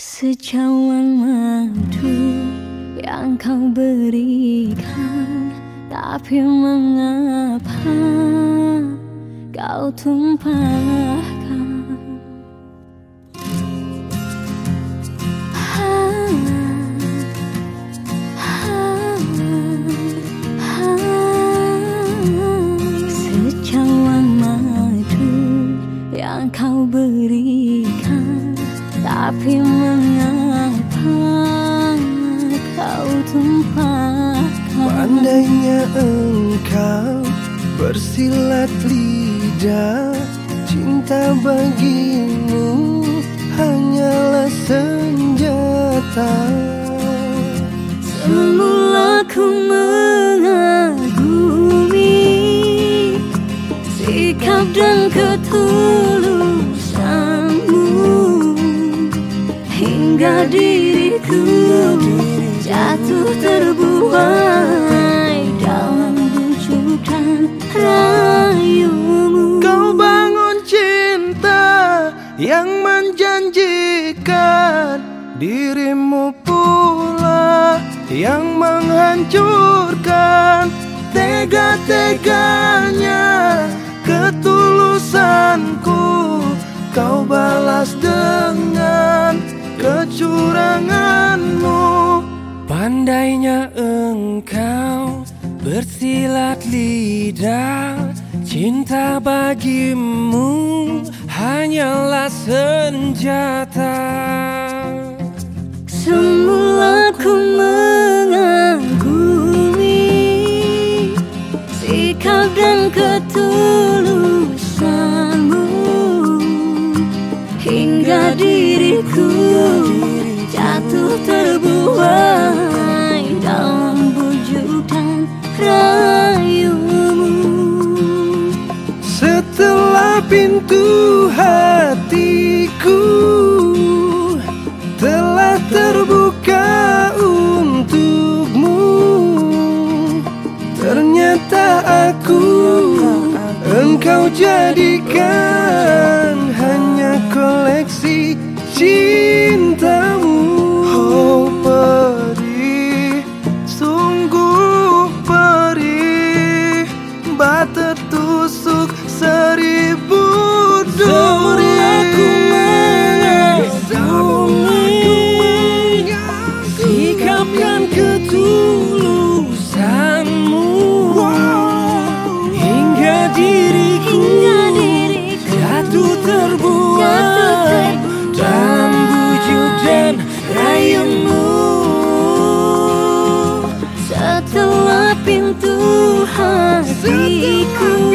Secawan madu yang kau berikan Tapi mengapa kau tumpahkan Tapi mengapa kau tumpahkan? Pandainya engkau bersilat lidah Cinta bagimu Hingga diriku jatuh terbuai Dalam bujukan rayumu. Kau bangun cinta yang menjanjikan Dirimu pula yang menghancurkan Tega-teganya ketulusanku. Kau balas dengan Pandainya engkau bersilat lidah Cinta bagimu hanyalah senjata. Semula ku mengagumi Sikap dan ketulusanmu. Hingga diriku jatuh terbuai pintu hatiku telah terbuka untukmu. Ternyata aku engkau jadikan hanya koleksi cintamu Pintu hatiku